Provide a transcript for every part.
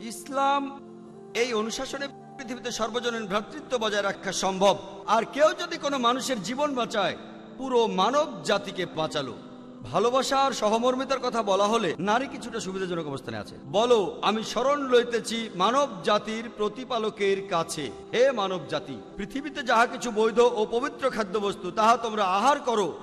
ইসলাম এই অনুশাসনে পৃথিবীতে সর্বজনীন ভ্রাতৃত্ব বজায় রাখা সম্ভব। আর কেউ যদি কোনো মানুষের জীবন বাঁচায়, পুরো মানব জাতিকে বাঁচালো। ভালোবাসা আর সহমর্মিতার কথা বলা হলে নারী কিছুটা সুবিধাজনক অবস্থানে আছে। বলো, আমি স্মরণ লইতেছি মানব জাতির প্রতিপালকের কাছে। হে মানব জাতি, পৃথিবীতে যাহা কিছু বৈধ ও পবিত্র খাদ্যবস্তু, তাহা তোমরা আহার করো।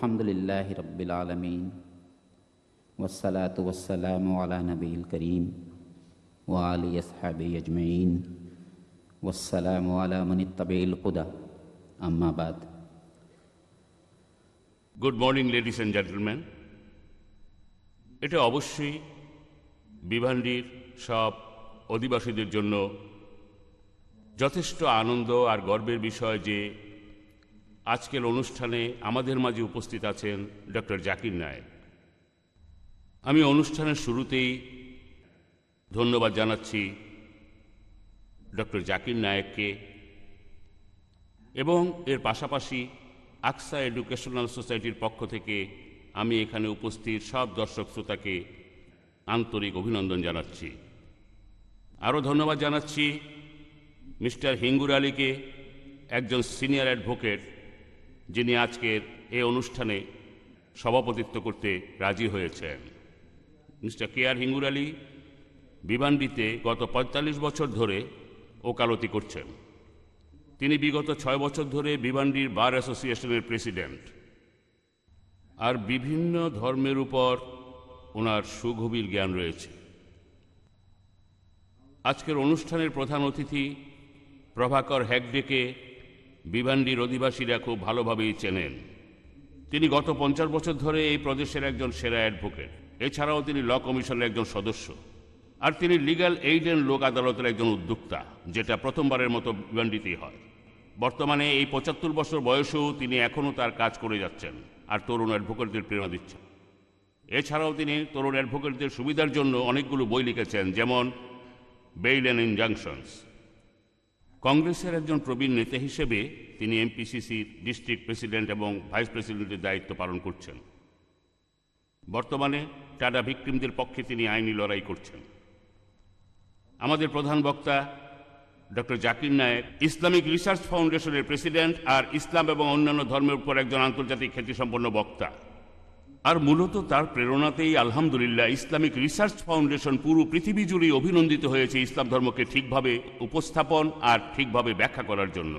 আলহামদুলিল্লাহ রব্বিল আলমিন। ওসালাত ওসালাম আলা নবীল করিম ও আলী আসহাবি আজমাইন। ওসালাম আলা মনিত্তাবিল হুদা। আম্মাবাদ good morning ladies and gentleman এটা অবশ্যই বিভান্ডির সব অধিবাসীদের জন্য যথেষ্ট আনন্দ আর গর্বের বিষয় যে আজকের অনুষ্ঠানে আমাদের মাঝে উপস্থিত আছেন ডক্টর জাকির নায়েক। আমি অনুষ্ঠানের শুরুতেই ধন্যবাদ জানাচ্ছি ডক্টর জাকির নায়েককে এবং এর পাশাপাশি আকসা এডুকেশনাল সোসাইটির পক্ষ থেকে আমি এখানে উপস্থিত সব দর্শক শ্রোতাকে আন্তরিক অভিনন্দন জানাচ্ছি। আরও ধন্যবাদ জানাচ্ছি মিস্টার হিঙ্গুর আলীকে, একজন সিনিয়র অ্যাডভোকেট যিনি আজকের এই অনুষ্ঠানে সভাপতিত্ব করতে রাজি হয়েছেন। মিস্টার কে আর হিঙ্গুর আলী বিমানডিতে গত পঁয়তাল্লিশ বছর ধরে ওকালতি করছেন। তিনি বিগত ছয় বছর ধরে বিমানডির বার অ্যাসোসিয়েশনের প্রেসিডেন্ট। আর বিভিন্ন ধর্মের উপর ওনার সুগভীর জ্ঞান রয়েছে। আজকের অনুষ্ঠানের প্রধান অতিথি প্রভাকর হেগডেকে বিভান্ডির অধিবাসীরা খুব ভালোভাবেই চেনেন। তিনি গত পঞ্চাশ বছর ধরে এই প্রদেশের একজন সেরা অ্যাডভোকেট। এছাড়াও তিনি ল কমিশনের একজন সদস্য। আর তিনি লিগ্যাল এইড অ্যান্ড লোক আদালতের একজন উদ্যোক্তা, যেটা প্রথমবারের মতো বিভান্ডিতেই হয়। বর্তমানে এই পঁচাত্তর বছর বয়সেও তিনি এখনও তার কাজ করে যাচ্ছেন আর তরুণ অ্যাডভোকেটদের প্রেরণা দিচ্ছেন। এছাড়াও তিনি তরুণ অ্যাডভোকেটদের সুবিধার জন্য অনেকগুলো বই লিখেছেন, যেমন বেইল অ্যান্ড ইনজাংশনস কংগ্রেসের একজন প্রবীণ নেতা হিসেবে তিনি এমপিসিসির ডিস্ট্রিক্ট প্রেসিডেন্ট এবং ভাইস প্রেসিডেন্টের দায়িত্ব পালন করছেন। বর্তমানে টাটা ভিক্টিমদের পক্ষে তিনি আইনি লড়াই করছেন। আমাদের প্রধান বক্তা doctor Zakir Naik Islamic research ফাউন্ডেশনের প্রেসিডেন্ট আর ইসলাম এবং অন্যান্য ধর্মের উপর একজন আন্তর্জাতিক খ্যাতিসম্পন্ন বক্তা। আর মূলত তার প্রেরণাতেই আলহামদুলিল্লাহ ইসলামিক রিসার্চ ফাউন্ডেশন পুরো পৃথিবী জুড়ে অভিনন্দিত হয়েছে ইসলাম ধর্মকে ঠিকভাবে উপস্থাপন আর ঠিকভাবে ব্যাখ্যা করার জন্য।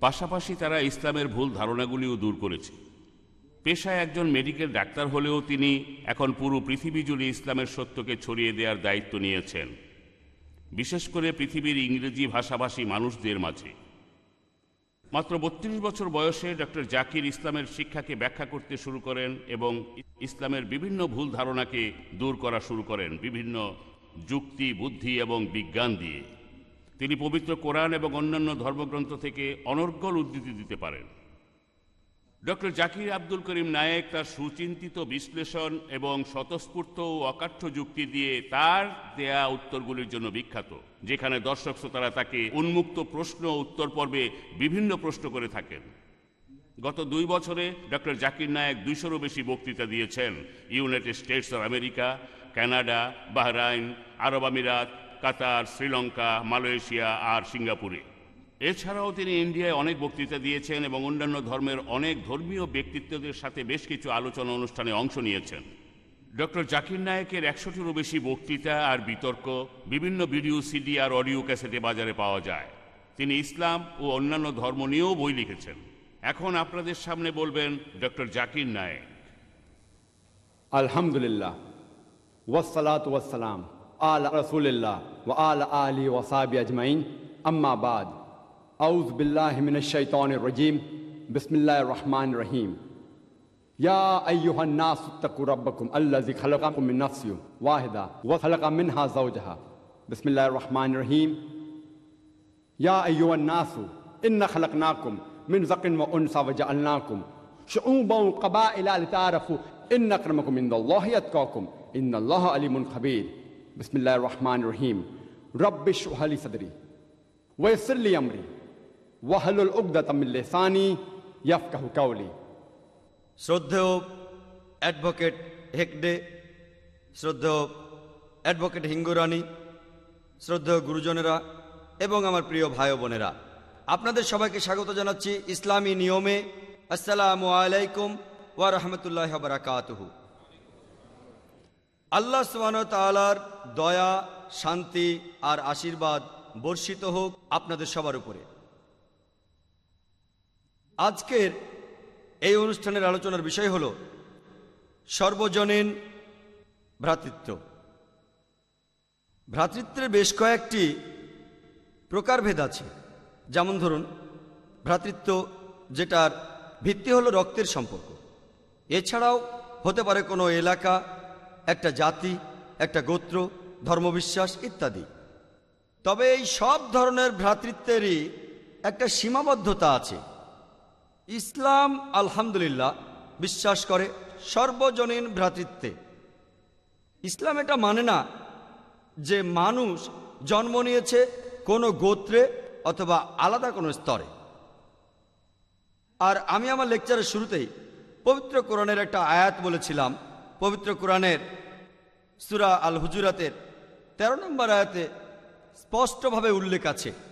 পাশাপাশি তারা ইসলামের ভুল ধারণাগুলিও দূর করেছে। পেশায় একজন মেডিকেল ডাক্তার হলেও তিনি এখন পুরো পৃথিবী জুড়ে ইসলামের সত্যকে ছড়িয়ে দেওয়ার দায়িত্ব নিয়েছেন। বিশেষ করে পৃথিবীর ইংরেজি ভাষাভাষী মানুষদের মাঝে। মাত্র বত্রিশ বছর বয়সে ডক্টর জাকির ইসলামের শিক্ষাকে ব্যাখ্যা করতে শুরু করেন এবং ইসলামের বিভিন্ন ভুল ধারণাকে দূর করা শুরু করেন বিভিন্ন যুক্তি, বুদ্ধি এবং বিজ্ঞান দিয়ে। তিনি পবিত্র কোরআন এবং অন্যান্য ধর্মগ্রন্থ থেকে অনর্গল উদ্ধৃতি দিতে পারেন। ডক্টর জাকির আব্দুল করিম নায়েক তার সুচিন্তিত বিশ্লেষণ এবং স্বতঃস্ফূর্ত ও অকাঠ্য যুক্তি দিয়ে তার দেয়া উত্তরগুলির জন্য বিখ্যাত, যেখানে দর্শক শ্রোতারা তাকে উন্মুক্ত প্রশ্ন উত্তর পর্বে বিভিন্ন প্রশ্ন করে থাকেন। গত দুই বছরে ডক্টর জাকির নায়েক দুইশোরও বেশি বক্তৃতা দিয়েছেন। United States of America, Canada, Bahrain, আরব আমিরাত, কাতার, শ্রীলঙ্কা, মালয়েশিয়া আর সিঙ্গাপুরে। এছাড়াও তিনি ইন্ডিয়ায় অনেক বক্তৃতা দিয়েছেন এবং অন্যান্য ধর্মের অনেক ধর্মীয় ব্যক্তিত্বদের সাথে বেশ কিছু আলোচনা অনুষ্ঠানে অংশ নিয়েছেন। ডক্টর জাকির নায়েকের একশোটিরও বেশি বক্তৃতা আর বিতর্ক বিভিন্ন ভিডিও, সিডি আর অডিও ক্যাসেটে বাজারে পাওয়া যায়। তিনি ইসলাম ও অন্যান্য ধর্ম নিয়েও বই লিখেছেন। এখন আপনাদের সামনে বলবেন ডক্টর জাকির নায়েক আলহামদুলিল্লাহ। wassalam. Ala Rasulillah wa ala ali wa sahbihi ajma'in. أعوذ بالله من الشيطان الرجيم. بسم الله الرحمن الرحيم. يا أيها الناس اتقوا ربكم الذي خلقكم من نفس واحدة وخلق منها زوجها. بسم الله الرحمن الرحيم. يا أيها الناس إن خلقناكم من ذكر وأنثى وجعلناكم شعوبا وقبائل لتعارفوا إن أكرمكم عند الله يتقاكم إن الله عليم خبير بسم الله الرحمن الرحيم رب اشرح لي صدري ويسر لي أمري ওয়াহলুল উকদাতামিল্লে Sunny ইয়াফকাহু কাউলি। শ্রদ্ধেয় অ্যাডভোকেট হেকডে, শ্রদ্ধেয় অ্যাডভোকেট হিঙ্গুরানি, শ্রদ্ধেয় গুরুজনেরা এবং আমার প্রিয় ভাই বোনেরা, আপনাদের সবাইকে স্বাগত জানাচ্ছি ইসলামী নিয়মে। আসসালামু আলাইকুম ওয়া রহমতুল্লাহ বারাকাতহু। আল্লাহ সুবান তালার দয়া, শান্তি আর আশীর্বাদ বর্ষিত হোক আপনাদের সবার উপরে। আজকের এই অনুষ্ঠানের আলোচনার বিষয় হল সর্বজনীন ভ্রাতৃত্ব। ভ্রাতৃত্বের বেশ কয়েকটি প্রকারভেদ আছে। যেমন ধরুন, ভ্রাতৃত্ব যেটার ভিত্তি হলো রক্তের সম্পর্ক। এছাড়াও হতে পারে কোনো এলাকা, একটা জাতি, একটা গোত্র, ধর্মবিশ্বাস ইত্যাদি। তবে এই সব ধরনের ভ্রাতৃত্বেরই একটা সীমাবদ্ধতা আছে। ইসলাম আলহামদুলিল্লাহ, বিশ্বাস করে সর্বজনীন ভ্রাতৃত্বে। ইসলাম এটা মানে না যে মানুষ জন্ম নিয়েছে কোনো গোত্রে অথবা আলাদা কোনো স্তরে। আর আমি আমার লেকচারের শুরুতেই পবিত্র কোরআনের একটা আয়াত বলেছিলাম। পবিত্র কোরআনের সুরা আল হুজুরাতের ১৩ নম্বর আয়াতে স্পষ্টভাবে উল্লেখ আছে।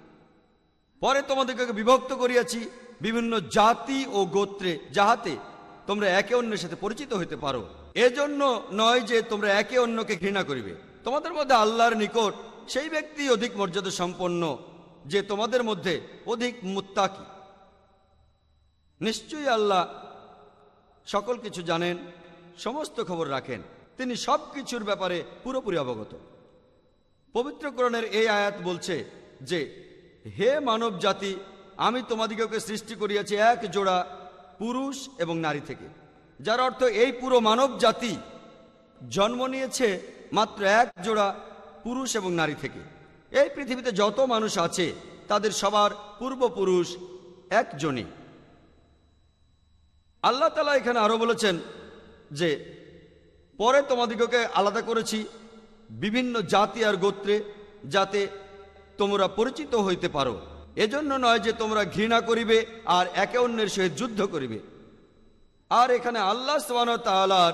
পরে তোমাদেরকে বিভক্ত করিয়াছি বিভিন্ন জাতি ও গোত্রে, যাহাতে তোমরা একে অন্যের সাথে পরিচিত হইতে পারো। এজন্য নয় যে তোমরা একে অন্যকে ঘৃণা করিবে। তোমাদের মধ্যে আল্লাহর নিকট সেই ব্যক্তি অধিক মর্যাদা সম্পন্ন যে তোমাদের মধ্যে অধিক মুত্তাকি। নিশ্চয়ই আল্লাহ সকল কিছু জানেন, সমস্ত খবর রাখেন। তিনি সব কিছুর ব্যাপারে পুরোপুরি অবগত। পবিত্র কোরআনের এই আয়াত বলছে যে হে মানব জাতি, আমি তোমাদিগকে সৃষ্টি করিয়াছি এক জোড়া পুরুষ এবং নারী থেকে, যার অর্থ এই পুরো মানব জাতি জন্ম নিয়েছে মাত্র এক জোড়া পুরুষ এবং নারী থেকে। এই পৃথিবীতে যত মানুষ আছে, তাদের সবার পূর্বপুরুষ একজনই। আল্লাহ তালা এখানে আরও বলেছেন যে, পরে তোমাদিগকে আলাদা করেছি বিভিন্ন জাতি আর গোত্রে, যাতে তোমরা পরিচিত হইতে পারো। এজন্য নয় যে তোমরা ঘৃণা করিবে আর একে অন্যের সহিত যুদ্ধ করিবে। আর এখানে আল্লাহ তাআলার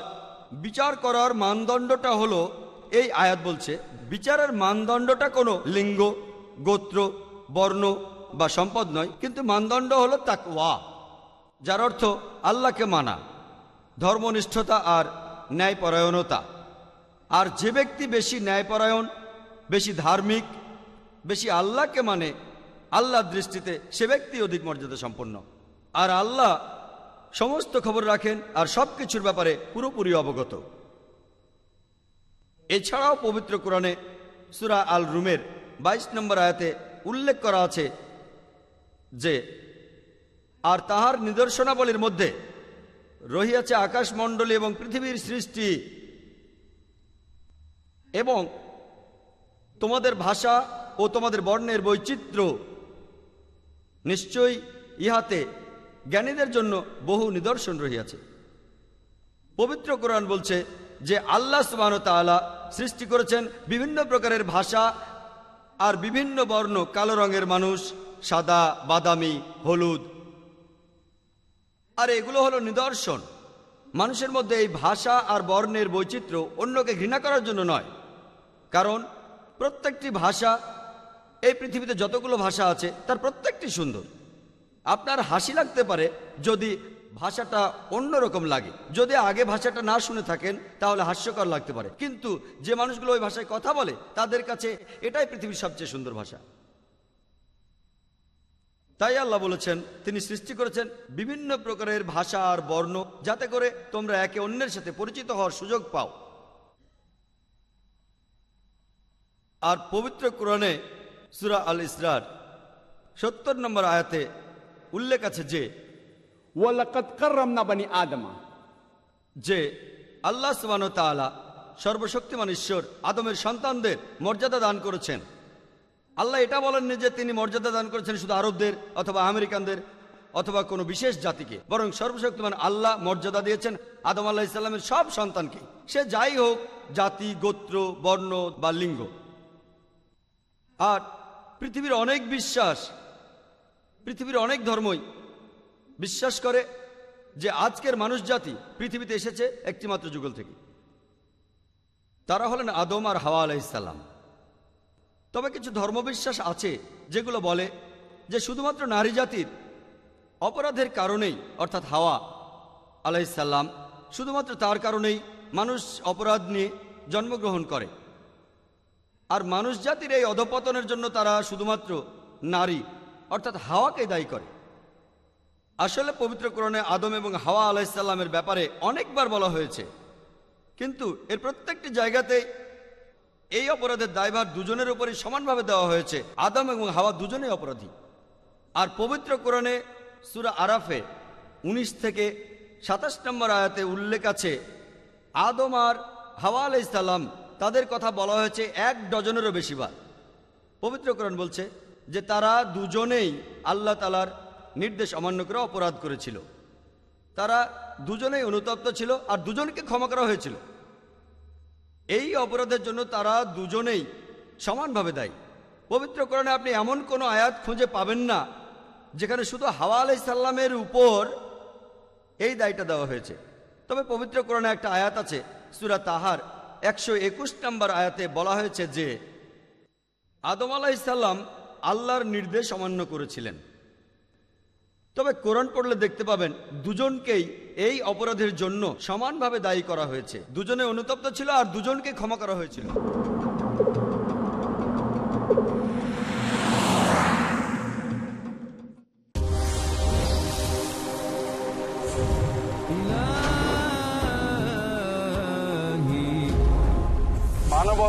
বিচার করার মানদণ্ডটা হলো, এই আয়াত বলছে, বিচারের মানদণ্ডটা কোনো লিঙ্গ, গোত্র, বর্ণ বা সম্পদ নয়, কিন্তু মানদণ্ড হলো তাকওয়া, যার অর্থ আল্লাহকে মানা, ধর্মনিষ্ঠতা আর ন্যায়পরায়ণতা। আর যে ব্যক্তি বেশি ন্যায়পরায়ণ, বেশি ধার্মিক বেশি আল্লাহকে মানে আল্লাহর দৃষ্টিতে সে ব্যক্তি অধিক মর্যাদা সম্পন্ন। আর আল্লাহ সমস্ত খবর রাখেন আর সব কিছুর ব্যাপারে পুরোপুরি অবগত। এছাড়াও পবিত্র কোরআনে সুরা আল রুমের ২২ নম্বর আয়াতে উল্লেখ করা আছে যে, আর তাহার নিদর্শনাবলীর মধ্যে রহিয়াছে আকাশমণ্ডলী এবং পৃথিবীর সৃষ্টি এবং তোমাদের ভাষা ও তোমাদের বর্ণের বৈচিত্র্য। নিশ্চয়ই ইহাতে জ্ঞানীদের জন্য বহু নিদর্শন রহিয়াছে। পবিত্র কোরআন বলছে যে, আল্লাহ সুবাহ তাআলা সৃষ্টি করেছেন বিভিন্ন প্রকারের ভাষা আর বিভিন্ন বর্ণ কালো রঙের মানুষ, সাদা, বাদামি, হলুদ। আর এগুলো হলো নিদর্শন। মানুষের মধ্যে এই ভাষা আর বর্ণের বৈচিত্র্য অন্যকে ঘৃণা করার জন্য নয়। কারণ প্রত্যেকটি ভাষা এই পৃথিবীতে যতগুলো ভাষা আছে, তার প্রত্যেকটি সুন্দর। আপনার হাসি লাগতে পারে যদি ভাষাটা অন্যরকম লাগে। যদি আগে ভাষাটা না শুনে থাকেন, তাহলে হাস্যকর লাগতে পারে। কিন্তু যে মানুষগুলো ওই ভাষায় কথা বলে, তাদের কাছে এটাই পৃথিবীর সবচেয়ে সুন্দর ভাষা। তাই আল্লাহ বলেছেন, তিনি সৃষ্টি করেছেন বিভিন্ন প্রকারের ভাষা আর বর্ণ, যাতে করে তোমরা একে অন্যের সাথে পরিচিত হওয়ার সুযোগ পাও। আর পবিত্র কোরআনে সুরা আল ইসরার সত্তর নম্বর আয়াতে উল্লেখ আছে যে বানি আদমা। যে আল্লাহ সুবান তাআলা সর্বশক্তিমান ঈশ্বর আদমের সন্তানদের মর্যাদা দান করেছেন। আল্লাহ এটা বলেননি যে তিনি মর্যাদা দান করেছেন শুধু আরবদের অথবা আমেরিকানদের অথবা কোনো বিশেষ জাতিকে বরং সর্বশক্তিমান আল্লাহ মর্যাদা দিয়েছেন আদম আল্লাহ ইসলামের সব সন্তানকে। সে যাই হোক জাতি গোত্র বর্ণ বা লিঙ্গ। আর পৃথিবীর অনেক বিশ্বাস, পৃথিবীর অনেক ধর্মই বিশ্বাস করে যে আজকের মানুষ জাতি পৃথিবীতে এসেছে একটিমাত্র যুগল থেকে। তারা হলেন আদম আর হাওয়া আলাইসাল্লাম তবে কিছু ধর্মবিশ্বাস আছে যেগুলো বলে যে শুধুমাত্র নারী জাতির অপরাধের কারণেই অর্থাৎ হাওয়া আলাইসাল্লাম শুধুমাত্র তার কারণেই মানুষ অপরাধ নিয়ে জন্মগ্রহণ করে। আর মানুষ জাতির এই অধপতনের জন্য তারা শুধুমাত্র নারী, অর্থাৎ হাওয়াকে দায়ী করে। আসলে পবিত্র আদম এবং হাওয়া আলাইসাল্লামের ব্যাপারে অনেকবার বলা হয়েছে। কিন্তু এর প্রত্যেকটি জায়গাতেই এই অপরাধের দায়ভার দুজনের উপরই সমানভাবে দেওয়া হয়েছে। আদম এবং হাওয়া দুজনেই অপরাধী। আর পবিত্র কোরআনে সুরা আরাফে ১৯ থেকে সাতাশ নম্বর আয়াতে উল্লেখ আছে, আদম আর হাওয়া আলাইসাল্লাম তাদের কথা বলা হয়েছে এক ডজনেরও বেশিবার পবিত্র কোরআন বলছে যে তারা দুজনেই আল্লাহ তালার নির্দেশ অমান্য করে অপরাধ করেছিল। তারা দুজনেই অনুতপ্ত ছিল আর দুজনকে ক্ষমা করা হয়েছিল। এই অপরাধের জন্য তারা দুজনেই সমানভাবে দায়ী। পবিত্র কোরআনে আপনি এমন কোনো আয়াত খুঁজে পাবেন না যেখানে শুধু হাওয়া আলাই সাল্লামের উপর এই দায়টা দেওয়া হয়েছে। তবে পবিত্র কোরআনে একটা আয়াত আছে, সুরা তাহার। একশো একুশ নম্বর আয়াতে বলা হয়েছে যে, আদম আলাইসাল্লাম আল্লাহর নির্দেশ অমান্য করেছিলেন। তবে কোরআন পড়লে দেখতে পাবেন, দুজনকেই এই অপরাধের জন্য সমানভাবে দায়ী করা হয়েছে। দুজনে অনুতপ্ত ছিল আর দুজনকে ক্ষমা করা হয়েছিল।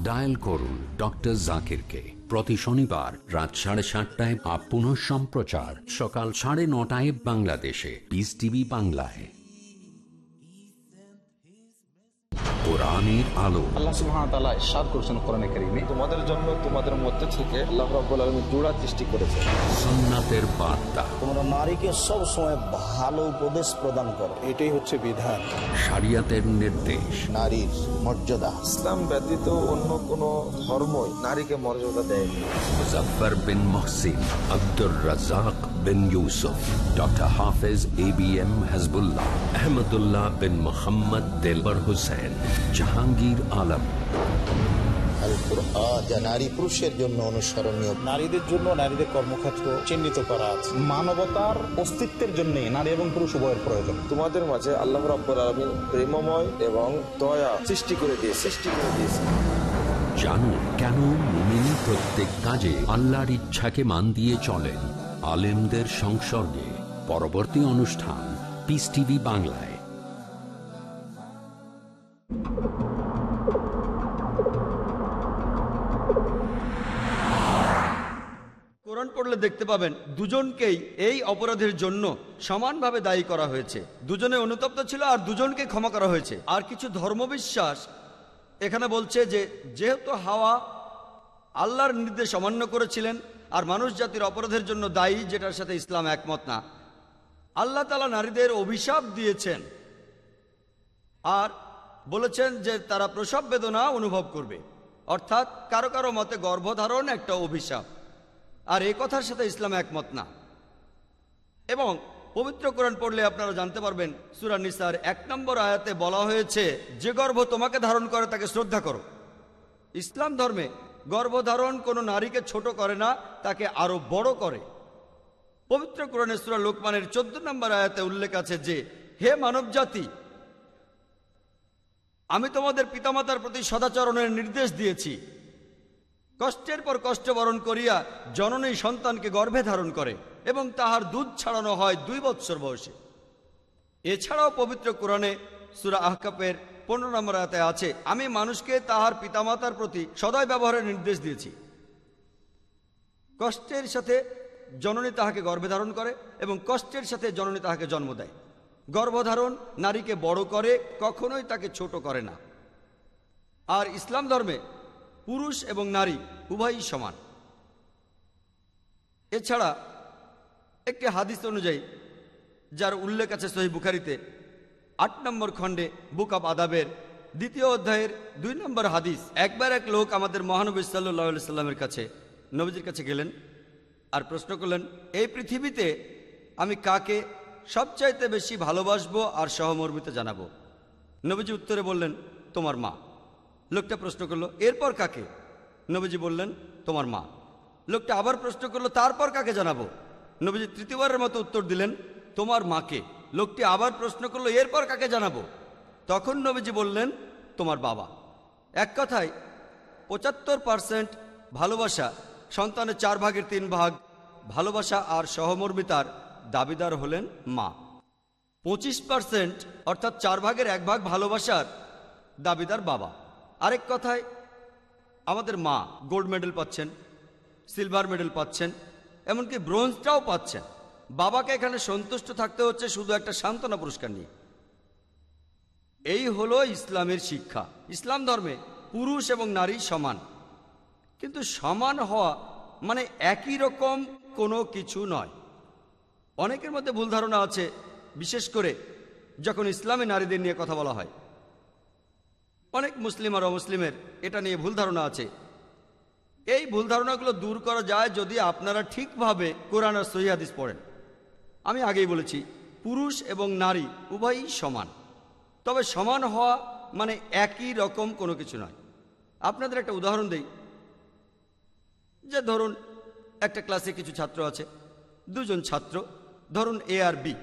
Dial করুন ডক্টর জাকিরকে প্রতি শনিবার রাত সাড়ে সাতটায় আপ সম্প্রচার। সকাল সাড়ে নটায় বাংলাদেশে। বিস টিভি বাংলায়। কোরআনের আলো। আল্লাহ সুবহানাহু ওয়া তাআলা ইরশাদ করেছেন কোরআনে কারীমে। তোমাদের জন্য তোমাদের মধ্যে থেকে আল্লাহ রাব্বুল আলামিন জোড়া সৃষ্টি করেছে। সুন্নাতের বার্তা। তোমরা নারীকে সব সময় ভালো উপদেশ প্রদান করো। এটাই হচ্ছে বিধান। শরিয়াতের নির্দেশ। নারীর মর্যাদা। ইসলাম ব্যতীত অন্য কোন ধর্মই নারীকে মর্যাদা দেয়নি। Muzaffar bin Mohsin Abdur Razzak bin Yusuf doctor Hafez A B M Hazbullah Ahmadullah bin Mohammad Delwar Hussain. Jahangir Alam. আল কুরআন যা নারী পুরুষের জন্য অনুসরণীয়। নারীদের জন্য নারীদের কর্মক্ষেত্র চিহ্নিত করা আছে। মানবতার অস্তিত্বের জন্য নারী এবং পুরুষ উভয়ের প্রয়োজন। তোমাদের মাঝে আল্লাহ রাব্বুল আলামিন প্রেমময় এবং দয়া সৃষ্টি করে দিয়ে সৃষ্টি করে দিয়েছে। জানুন কেন মুমিন প্রত্যেক কাজে আল্লাহর ইচ্ছাকে মান দিয়ে চলেন? আলেমদের সংসর্গে। পরবর্তী অনুষ্ঠান পিস টিভি বাংলায়। দেখতে পাবেন, দুজনকেই এই অপরাধের জন্য সমানভাবে দায়ী করা হয়েছে। দুজনে অনুতপ্ত ছিল আর দুজনকে ক্ষমা করা হয়েছে। আর কিছু ধর্মবিশ্বাস এখানে বলছে যে, যেহেতু হাওয়া আল্লাহর নির্দেশ অমান্য করেছিলেন, আর মানুষ জাতির অপরাধের জন্য দায়ী, যেটার সাথে ইসলাম একমত না, আল্লাহ তালা নারীদের অভিশাপ দিয়েছেন আর বলেছেন যে, তারা প্রসব বেদনা অনুভব করবে। অর্থাৎ কারও কারও মতে গর্ভধারণ একটা অভিশাপ। আর এই কথার সাথে ইসলাম একমত না। এবং পবিত্র কোরআন পড়লে আপনারা জানতে পারবেন, সুরা নিসার এক নম্বর আয়াতে বলা হয়েছে, যে গর্ভ তোমাকে ধারণ করে তাকে শ্রদ্ধা করো। ইসলাম ধর্মে গর্ভধারণ কোনো নারীকে ছোট করে না, তাকে আরও বড় করে। পবিত্র কোরআনে সুরা লোকমানের চোদ্দ নম্বর আয়াতে উল্লেখ আছে যে, হে মানব জাতি আমি তোমাদের পিতামাতার প্রতি সদাচরণের নির্দেশ দিয়েছি। কষ্টের পর কষ্ট বরণ করিয়া জননী সন্তানকে গর্ভে ধারণ করে এবং তাহার দুধ ছাড়ানো হয় দুই বৎসর বয়সে। এছাড়াও পবিত্র কোরআনে সুরা আহকাপের পনেরো নম্বর আয়াতে আছে, আমি মানুষকে তাহার পিতামাতার প্রতি সদয় ব্যবহারের নির্দেশ দিয়েছি। কষ্টের সাথে জননী তাহাকে গর্ভে ধারণ করে এবং কষ্টের সাথে জননী তাহাকে জন্ম দেয়। গর্ভধারণ নারীকে বড় করে, কখনোই তাকে ছোট করে না। আর ইসলাম ধর্মে পুরুষ এবং নারী উভয়ই সমান। এছাড়া একটি হাদিস অনুযায়ী, যার উল্লেখ আছে সহি বুখারিতে, আট নম্বর খণ্ডে বুক অব আদাবের দ্বিতীয় অধ্যায়ের দুই নম্বর হাদিস, একবার এক লোক আমাদের মহানবী সাল্লাহ সাল্লামের কাছে, নবীজির কাছে গেলেন আর প্রশ্ন করলেন, এই পৃথিবীতে আমি কাকে সবচাইতে বেশি ভালোবাসবো আর সহমর্মিত জানাব? নবীজি উত্তরে বললেন, তোমার মা। লোকটা প্রশ্ন করল, এরপর কাকে? নবীজি বললেন, তোমার মা। লোকটা আবার প্রশ্ন করল, তারপর কাকে জানাব? নবীজি তৃতীয়বারের মতো উত্তর দিলেন, তোমার মাকে। লোকটি আবার প্রশ্ন করল, এরপর কাকে জানাব? তখন নবীজি বললেন, তোমার বাবা। এক কথায়, পঁচাত্তর পার্সেন্ট ভালোবাসা সন্তানের চার ভাগের তিন ভাগ, ভালোবাসা আর সহমর্মিতার দাবিদার হলেন মা। পঁচিশ পার্সেন্ট অর্থাৎ চার ভাগের এক ভাগ ভালোবাসার দাবিদার বাবা। আরেক কথায়, আমাদের মা গোল্ড মেডেল পাচ্ছেন সিলভার মেডেল পাচ্ছেন, এমনকি ব্রোঞ্জটাও পাচ্ছেন। বাবাকে এখানে সন্তুষ্ট থাকতে হচ্ছে শুধু একটা সান্ত্বনা পুরস্কার নিয়ে। এই হলো ইসলামের শিক্ষা। ইসলাম ধর্মে পুরুষ এবং নারী সমান। কিন্তু সমান হওয়া মানে একই রকম কোনো কিছু নয়। অনেকের মধ্যে ভুল ধারণা আছে, বিশেষ করে যখন ইসলামে নারীদের নিয়ে কথা বলা হয়। অনেক মুসলিম আর অমুসলিমের, এটা নিয়ে ভুল ধারণা আছে। এই ভুল ধারণাগুলো দূর করা যায় যদি আপনারা ঠিকভাবে কোরআন আর সহিহাদিস পড়েন। আমি আগেই বলেছি, পুরুষ এবং নারী উভয়ই সমান। তবে সমান হওয়া মানে একই রকম কোনো কিছু নয়। আপনাদের একটা উদাহরণ দেই। যে ধরুন, একটা ক্লাসে কিছু ছাত্র আছে, দুজন ছাত্র, ধরুন এ আর বি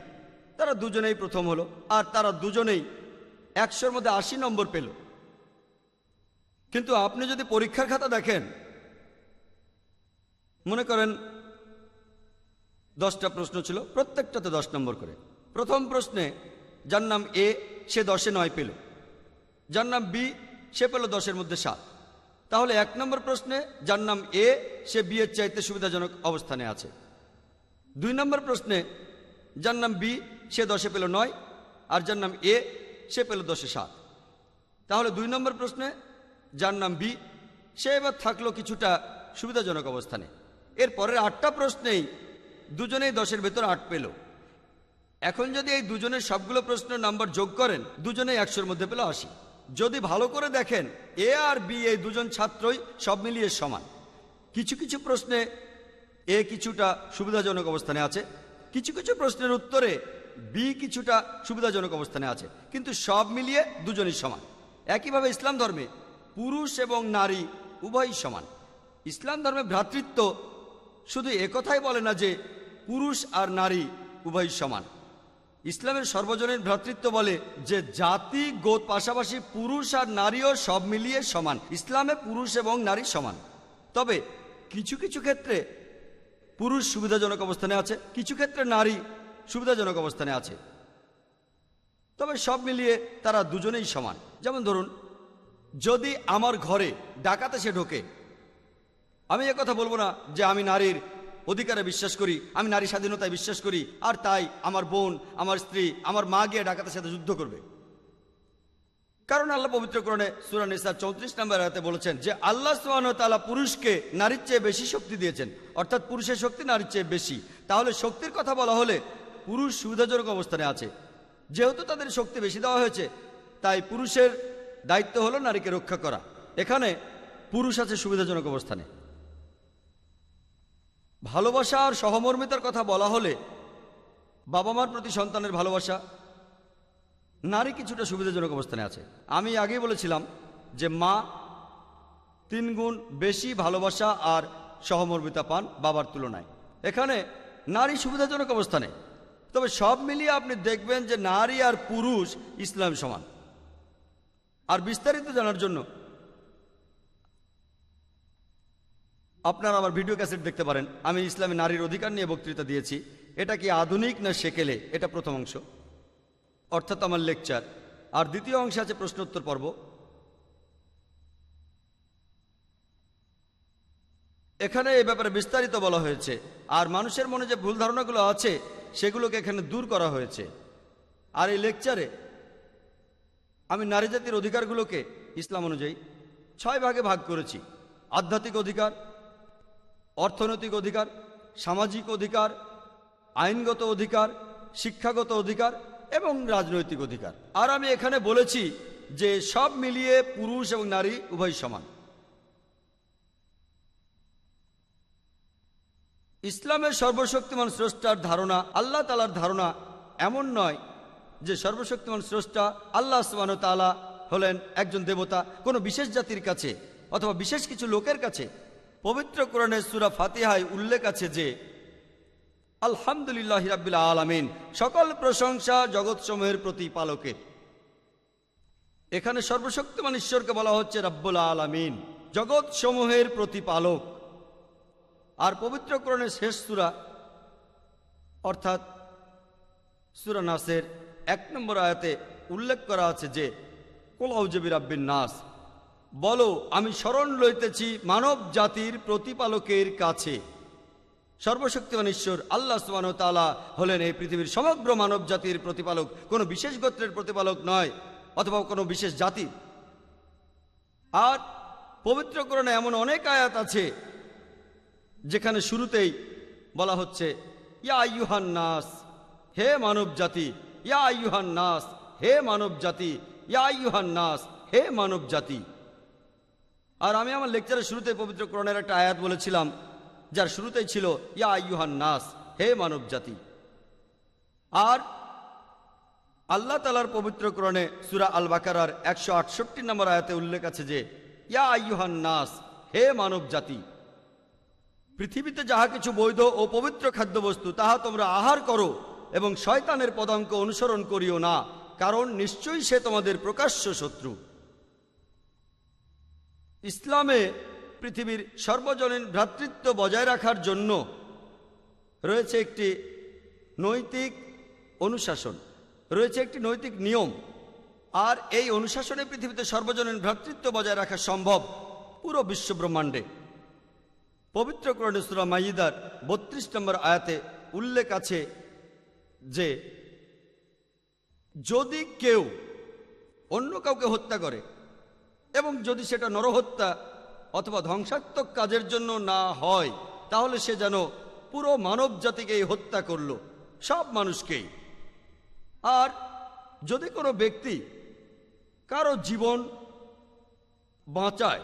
তারা দুজনেই প্রথম হলো, আর তারা দুজনেই একশোর মধ্যে আশি নম্বর পেল। কিন্তু আপনি যদি পরীক্ষার খাতা দেখেন, মনে করেন দশটা প্রশ্ন ছিল, প্রত্যেকটাতে দশ নম্বর করে। প্রথম প্রশ্নে, যার নাম এ, সে দশে নয় পেল। যার নাম বি, সে পেল দশের মধ্যে সাত। তাহলে এক নম্বর প্রশ্নে, যার নাম এ, সে বি এর চাইতে সুবিধাজনক অবস্থানে আছে। দুই নম্বর প্রশ্নে, যার নাম বি, সে দশে পেল নয়, আর যার নাম এ, সে পেল দশে সাত। তাহলে দুই নম্বর প্রশ্নে যার নাম বি। সে এবার থাকল কিছুটা সুবিধাজনক অবস্থানে। এর পরের আটটা প্রশ্নেই দুজনেই দশের ভেতর আট পেল। এখন যদি এই দুজনের সবগুলো প্রশ্নের নাম্বার যোগ করেন, দুজনেই একশোর মধ্যে পেল আশি। যদি ভালো করে দেখেন, এ আর বি এই দুজন ছাত্রই সব মিলিয়ে সমান। কিছু কিছু প্রশ্নে এ কিছুটা সুবিধাজনক অবস্থানে আছে। কিছু কিছু প্রশ্নের উত্তরে বি কিছুটা সুবিধাজনক অবস্থানে আছে। কিন্তু সব মিলিয়ে দুজনই সমান। একইভাবে ইসলাম ধর্মে পুরুষ এবং নারী উভয়ই সমান। ইসলাম ধর্মে ভ্রাতৃত্ব শুধু একথাই বলে না যে পুরুষ আর নারী উভয়ই সমান। ইসলামের সর্বজনীন ভ্রাতৃত্ব বলে যে জাতি, গোত পাশাপাশি পুরুষ আর নারীও সব মিলিয়ে সমান। ইসলামে পুরুষ এবং নারী সমান। তবে কিছু কিছু ক্ষেত্রে পুরুষ সুবিধাজনক অবস্থানে আছে, কিছু ক্ষেত্রে নারী সুবিধাজনক অবস্থানে আছে। তবে সব মিলিয়ে তারা দুজনেই সমান। যেমন ধরুন যদি আমার ঘরে ডাকাতে সে ঢোকে, আমি এ কথা বলব না যে আমি নারীর অধিকারে বিশ্বাস করি, আমি নারী স্বাধীনতায় বিশ্বাস করি, আর তাই আমার বোন, আমার স্ত্রী, আমার মা গিয়ে ডাকাতের সাথে যুদ্ধ করবে। কারণ আল্লাহ পবিত্রকরণে সুরান ইসলার চৌত্রিশ নম্বর আয়াতে বলেছেন যে আল্লাহ তালা পুরুষকে নারীর চেয়ে বেশি শক্তি দিয়েছেন। অর্থাৎ পুরুষের শক্তি নারীর চেয়ে বেশি। তাহলে শক্তির কথা বলা হলে পুরুষ সুবিধাজনক অবস্থানে আছে। যেহেতু তাদের শক্তি বেশি দেওয়া হয়েছে, তাই পুরুষের দায়িত্ব হলো নারীকে রক্ষা করা। এখানে পুরুষ আছে সুবিধাজনক অবস্থানে। ভালোবাসা আর সহমর্মিতার কথা বলা হলে বাবা মার প্রতি সন্তানের ভালোবাসা, নারী কিছুটা সুবিধাজনক অবস্থানে আছে। আমি আগেই বলেছিলাম যে মা তিন গুণ বেশি ভালোবাসা আর সহমর্মিতা পান বাবার তুলনায়। এখানে নারী সুবিধাজনক অবস্থানে। তবে সব মিলিয়ে আপনি দেখবেন যে নারী আর পুরুষ ইসলাম সমান। আর বিস্তারিত জানার জন্য আপনারা আমার ভিডিও ক্যাসেট দেখতে পারেন। আমি ইসলামী নারীর অধিকার নিয়ে বক্তৃতা দিয়েছি। এটা কি আধুনিক না সেকেলে? এটা প্রথম অংশ। অর্থাৎ আমার লেকচার। আর দ্বিতীয় অংশে আছে প্রশ্নোত্তর পর্ব। এখানে এ ব্যাপারে বিস্তারিত বলা হয়েছে। আর মানুষের মনে যে ভুল ধারণাগুলো আছে, সেগুলোকে এখানে দূর করা হয়েছে। আর এই লেকচারে আমি নারী জাতির অধিকারগুলোকে ইসলাম অনুযায়ী ছয় ভাগে ভাগ করেছি। আধ্যাত্মিক অধিকার, অর্থনৈতিক অধিকার, সামাজিক অধিকার, আইনগত অধিকার, শিক্ষাগত অধিকার এবং রাজনৈতিক অধিকার। আর আমি এখানে বলেছি যে সব মিলিয়ে পুরুষ এবং নারী উভয় সমান। ইসলামের সর্বশক্তিমান স্রষ্টার ধারণা, আল্লাহ তালার ধারণা এমন নয় যে সর্বশক্তিমান স্রষ্টা আল্লাহ সুবান তালা হলেন একজন দেবতা কোনো বিশেষ জাতির কাছে অথবা বিশেষ কিছু লোকের কাছে। পবিত্র কোরআনের সুরা ফাতিহায় উল্লেখ আছে যে, আলহামদুলিল্লাহ রাবিল আলমিন, সকল প্রশংসা জগৎসমূহের প্রতিপালকের। এখানে সর্বশক্তিমান ঈশ্বরকে বলা হচ্ছে রাব্বুল আলমিন জগৎ সমূহের প্রতিপালক। আর পবিত্র শেষ সুরা, অর্থাৎ সুরা নাসের এক নম্বর আয়াতে উল্লেখ করা আছে যে কোলাউজবির আব্বিন নাস বলো, আমি স্মরণ লইতেছি মানব জাতির প্রতিপালকের কাছে। সর্বশক্তিমান ঈশ্বর আল্লাহ সুবান তালা হলেন এই পৃথিবীর সমগ্র মানব জাতির প্রতিপালক। কোনো বিশেষ গোত্রের প্রতিপালক নয়, অথবা কোনো বিশেষ জাতি। আর পবিত্রকরণে এমন অনেক আয়াত আছে, যেখানে শুরুতেই বলা হচ্ছে, ইয়া আইয়ুহান নাস হে মানব জাতি ইয়া নাস হে মানব জাতি ইয়া আইয়ুহান নাস হে মানব জাতি আর আমি আমার লেকচারের শুরুতে পবিত্র করণের একটা আয়াত বলেছিলাম, যার শুরুতেই ছিল, ইয়া আইয়ুহান নাস হে মানব জাতি আর আল্লাহ তালার পবিত্র করণে সুরা আল বাকারার একশো আটষট্টি নম্বর আয়াতে উল্লেখ আছে যে, ইয়া আইয়ুহান নাস হে মানব জাতি পৃথিবীতে যাহা কিছু বৈধ ও পবিত্র খাদ্যবস্তু, তাহা তোমরা আহার করো। এবং শয়তানের পদাঙ্ক অনুসরণ করিও না, কারণ নিশ্চয়ই সে তোমাদের প্রকাশ্য শত্রু। ইসলামে পৃথিবীর সর্বজনীন ভ্রাতৃত্ব বজায় রাখার জন্য রয়েছে একটি নৈতিক অনুশাসন, রয়েছে একটি নৈতিক নিয়ম। আর এই অনুশাসনে পৃথিবীতে সর্বজনীন ভ্রাতৃত্ব বজায় রাখা সম্ভব পুরো বিশ্ব ব্রহ্মাণ্ডে পবিত্র কোরআনে সূরা মাইদার বত্রিশ নম্বর আয়াতে উল্লেখ আছে যে যদি কেউ অন্য কাউকে হত্যা করে এবং যদি সেটা নরহত্যা অথবা ধ্বংসাত্মক কাজের জন্য না হয়, তাহলে সে যেন পুরো মানব জাতিকেই হত্যা করল, সব মানুষকেই। আর যদি কোনো ব্যক্তি কারও জীবন বাঁচায়,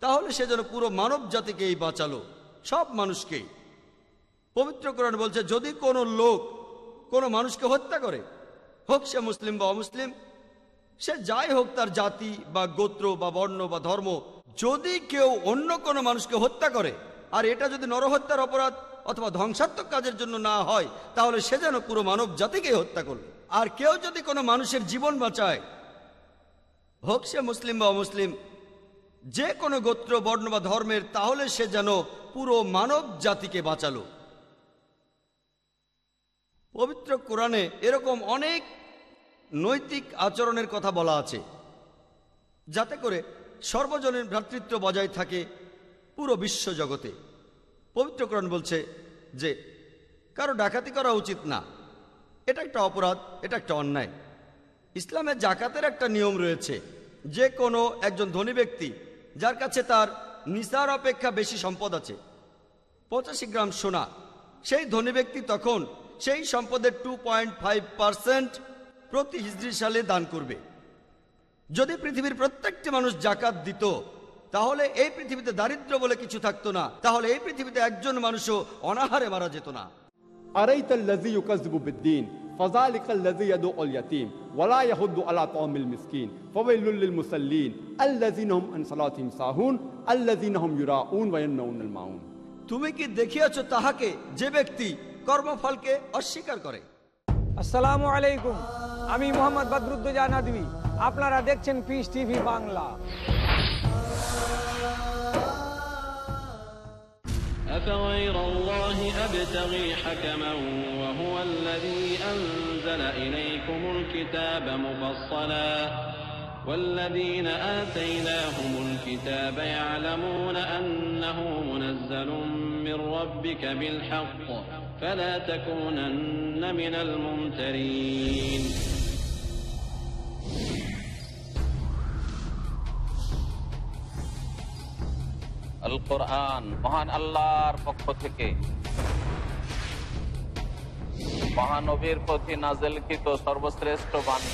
তাহলে সে যেন পুরো মানব জাতিকেই বাঁচালো, সব মানুষকেই। পবিত্র কোরআন বলছে, যদি কোনো লোক কোনো মানুষকে হত্যা করে। হোক সে মুসলিম বা অমুসলিম, সে যাই হোক তার জাতি বা গোত্র বা বর্ণ বা ধর্ম, যদি কেউ অন্য কোনো মানুষকে হত্যা করে, আর এটা যদি নরহত্যার অপরাধ অথবা ধ্বংসাত্মক কাজের জন্য না হয়, তাহলে সে যেন পুরো মানব জাতিকে হত্যা করল। আর কেউ যদি কোনো মানুষের জীবন বাঁচায়, হোক সে মুসলিম বা অমুসলিম, যে কোনো গোত্র, বর্ণ বা ধর্মের, তাহলে সে যেন পুরো মানব জাতিকে বাঁচালো। পবিত্র কোরআনে এরকম অনেক নৈতিক আচরণের কথা বলা আছে, যাতে করে সর্বজনীন ভ্রাতৃত্ব বজায় থাকে পুরো বিশ্ব জগতে। পবিত্র কোরআন বলছে যে, কারও ডাকাতি করা উচিত না। এটা একটা অপরাধ, এটা একটা অন্যায়। ইসলামের জাকাতের একটা নিয়ম রয়েছে, যে কোনো একজন ধনী ব্যক্তি যার কাছে তার নিসার অপেক্ষা বেশি সম্পদ আছে, পঁচাশি গ্রাম সোনা, সেই ধনী ব্যক্তি তখন সেই সম্পদের টু পয়েন্ট ফাইভ পার্সেন্ট প্রতি হিজড়ি সালে দান করবে যদি পৃথিবীর প্রত্যেকটি মানুষ জাকাত দিত তাহলে এই পৃথিবীতে দারিদ্র বলে কিছু থাকতো না তাহলে এই পৃথিবীতে একজন মানুষও অনাহারে মারা যেত না أريت الذي يكذب بالدين فذلك الذي يدعو اليتيم ولا يحض على طعام المسكين فويل للمصلين الذين هم عن صلاتهم ساهون الذين هم يراءون ويمنعون الماعون তুমি কি দেখিয়াছ তাহাকে যে ব্যক্তি কর্মফলকে অস্বীকার করে আসসালামু আলাইকুম আমি মোহাম্মদ বদরুদ্দোজা নাদবি আপনারা দেখছেন পিস টিভি বাংলা أفغير الله أبتغي حكما وهو الذي أنزل إليكم الكتاب مفصلا والذين آتيناهم الكتاب يعلمون أنه منزل من ربك بالحق فلا تكونن من الممترين আল কোরআন মহান আল্লাহর পক্ষ থেকে মহানবীর প্রতি নাজেলকৃত সর্বশ্রেষ্ঠ বাণী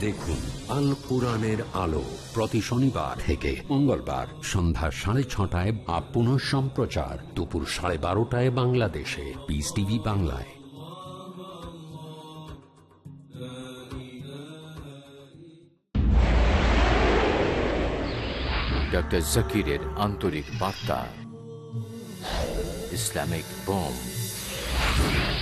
দেখুন আল কোরআনের আলো প্রতি শনিবার থেকে মঙ্গলবার সন্ধ্যা সাড়ে ছটায় বা পুনঃ সম্প্রচার দুপুর সাড়ে বারোটায় বাংলাদেশে। পিস টিভি বাংলায়। ডক্টর জাকিরের আন্তরিক বার্তা। Islamic bomb